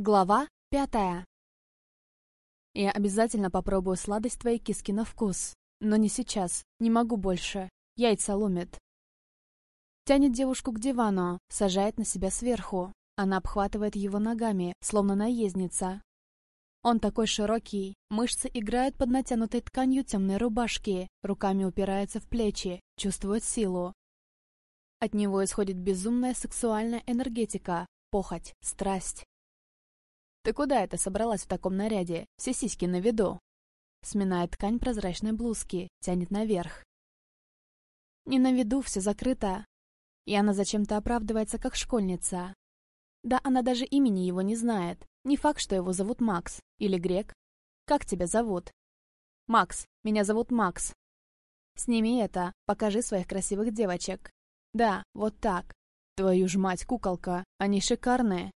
Глава пятая. Я обязательно попробую сладость твоей киски на вкус. Но не сейчас. Не могу больше. Яйца ломит. Тянет девушку к дивану, сажает на себя сверху. Она обхватывает его ногами, словно наездница. Он такой широкий, мышцы играют под натянутой тканью темной рубашки, руками упирается в плечи, чувствует силу. От него исходит безумная сексуальная энергетика, похоть, страсть. «Ты куда это собралась в таком наряде? Все сиськи на виду!» Сминает ткань прозрачной блузки, тянет наверх. «Не на виду, все закрыто!» И она зачем-то оправдывается, как школьница. Да она даже имени его не знает. Не факт, что его зовут Макс. Или Грек. Как тебя зовут? Макс. Меня зовут Макс. Сними это, покажи своих красивых девочек. Да, вот так. Твою ж мать, куколка, они шикарные.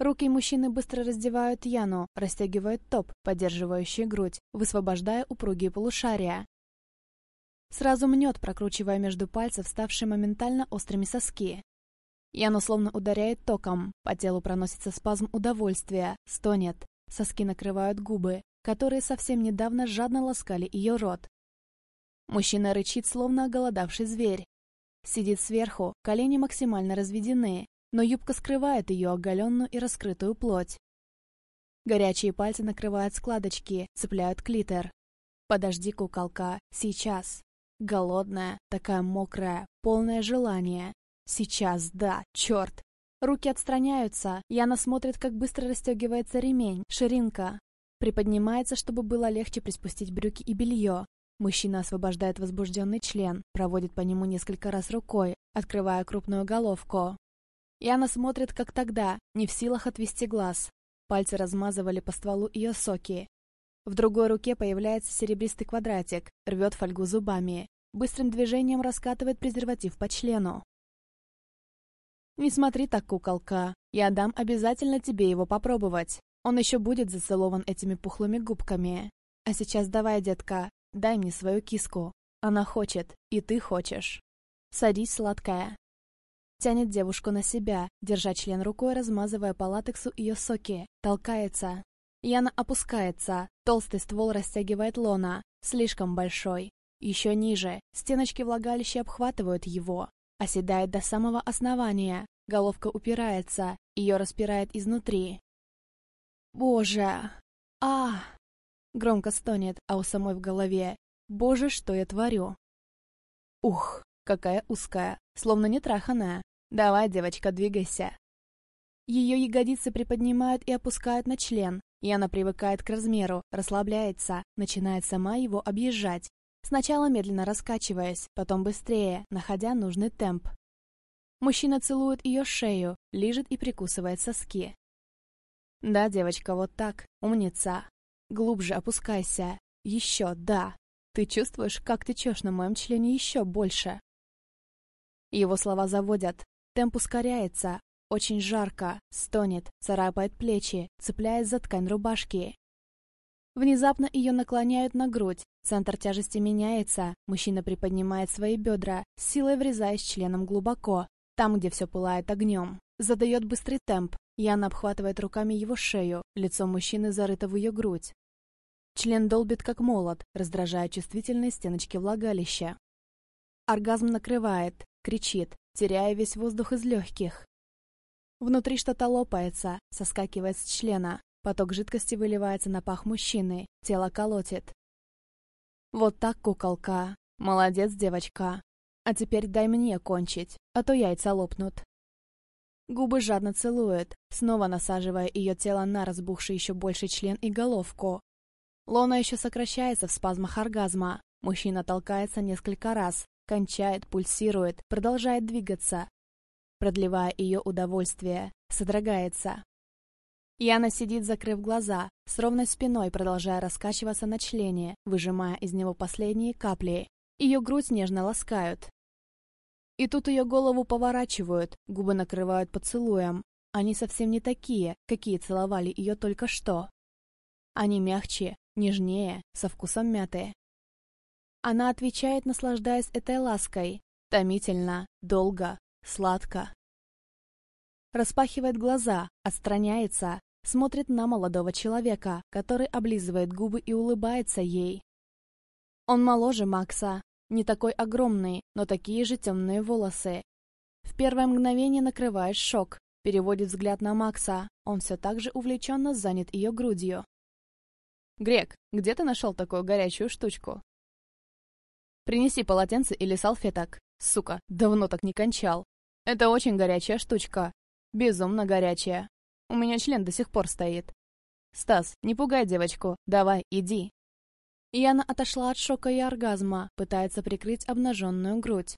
Руки мужчины быстро раздевают Яну, растягивают топ, поддерживающий грудь, высвобождая упругие полушария. Сразу мнет, прокручивая между пальцев ставшие моментально острыми соски. Яну словно ударяет током, по телу проносится спазм удовольствия, стонет, соски накрывают губы, которые совсем недавно жадно ласкали ее рот. Мужчина рычит, словно оголодавший зверь. Сидит сверху, колени максимально разведены, но юбка скрывает ее оголенную и раскрытую плоть. Горячие пальцы накрывают складочки, цепляют клитор. «Подожди, куколка, сейчас!» Голодная, такая мокрая, полное желание. Сейчас, да, черт! Руки отстраняются, Яна смотрит, как быстро расстегивается ремень, ширинка. Приподнимается, чтобы было легче приспустить брюки и белье. Мужчина освобождает возбужденный член, проводит по нему несколько раз рукой, открывая крупную головку. И она смотрит, как тогда, не в силах отвести глаз. Пальцы размазывали по стволу ее соки. В другой руке появляется серебристый квадратик, рвет фольгу зубами. Быстрым движением раскатывает презерватив по члену. «Не смотри так, куколка. Я дам обязательно тебе его попробовать. Он еще будет зацелован этими пухлыми губками. А сейчас давай, детка, дай мне свою киску. Она хочет, и ты хочешь. Садись, сладкая». Тянет девушку на себя, держа член рукой, размазывая по латексу ее соки. Толкается. Яна опускается. Толстый ствол растягивает лона. Слишком большой. Еще ниже. Стеночки влагалища обхватывают его. Оседает до самого основания. Головка упирается. Ее распирает изнутри. «Боже! а Громко стонет, а у самой в голове. «Боже, что я творю!» Ух, какая узкая, словно не траханая. «Давай, девочка, двигайся». Ее ягодицы приподнимают и опускают на член, и она привыкает к размеру, расслабляется, начинает сама его объезжать. Сначала медленно раскачиваясь, потом быстрее, находя нужный темп. Мужчина целует ее шею, лижет и прикусывает соски. «Да, девочка, вот так, умница. Глубже опускайся. Еще, да. Ты чувствуешь, как течешь на моем члене еще больше?» Его слова заводят, Темп ускоряется, очень жарко, стонет, царапает плечи, цепляясь за ткань рубашки. Внезапно ее наклоняют на грудь, центр тяжести меняется, мужчина приподнимает свои бедра, силой врезаясь членом глубоко, там, где все пылает огнем. Задает быстрый темп, Яна обхватывает руками его шею, лицо мужчины зарыто в ее грудь. Член долбит как молот, раздражая чувствительные стеночки влагалища. Оргазм накрывает, кричит, теряя весь воздух из легких. Внутри что-то лопается, соскакивает с члена. Поток жидкости выливается на пах мужчины, тело колотит. Вот так, куколка. Молодец, девочка. А теперь дай мне кончить, а то яйца лопнут. Губы жадно целует, снова насаживая ее тело на разбухший еще больше член и головку. Лона еще сокращается в спазмах оргазма. Мужчина толкается несколько раз, кончает, пульсирует, продолжает двигаться, продлевая ее удовольствие, содрогается. Яна сидит, закрыв глаза, с ровной спиной продолжая раскачиваться на члене, выжимая из него последние капли. Ее грудь нежно ласкают. И тут ее голову поворачивают, губы накрывают поцелуем. Они совсем не такие, какие целовали ее только что. Они мягче, нежнее, со вкусом мяты. Она отвечает, наслаждаясь этой лаской. Томительно, долго, сладко. распахивает глаза, отстраняется, смотрит на молодого человека, который облизывает губы и улыбается ей. Он моложе Макса, не такой огромный, но такие же темные волосы. В первое мгновение накрывает шок, переводит взгляд на Макса, он все так же увлеченно занят ее грудью. «Грек, где ты нашел такую горячую штучку?» «Принеси полотенце или салфеток. Сука, давно так не кончал. Это очень горячая штучка. Безумно горячая. У меня член до сих пор стоит. Стас, не пугай девочку. Давай, иди». Яна отошла от шока и оргазма, пытается прикрыть обнаженную грудь.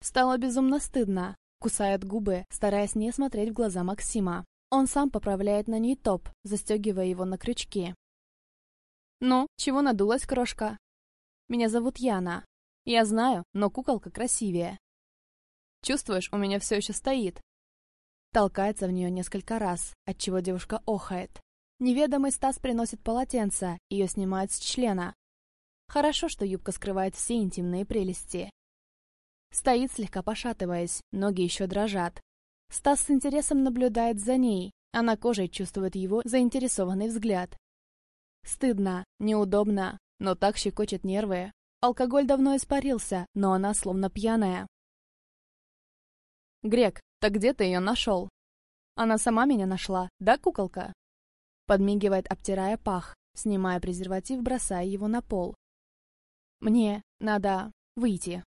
Стало безумно стыдно. Кусает губы, стараясь не смотреть в глаза Максима. Он сам поправляет на ней топ, застегивая его на крючки. «Ну, чего надулась, крошка?» «Меня зовут Яна. Я знаю, но куколка красивее». «Чувствуешь, у меня все еще стоит?» Толкается в нее несколько раз, отчего девушка охает. Неведомый Стас приносит полотенце, ее снимают с члена. Хорошо, что юбка скрывает все интимные прелести. Стоит, слегка пошатываясь, ноги еще дрожат. Стас с интересом наблюдает за ней, а на коже чувствует его заинтересованный взгляд. Стыдно, неудобно, но так щекочет нервы. Алкоголь давно испарился, но она словно пьяная. «Грек, так где ты ее нашел?» «Она сама меня нашла, да, куколка?» Подмигивает, обтирая пах, снимая презерватив, бросая его на пол. «Мне надо выйти».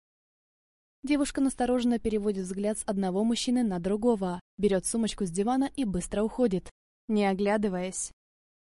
Девушка настороженно переводит взгляд с одного мужчины на другого, берет сумочку с дивана и быстро уходит, не оглядываясь.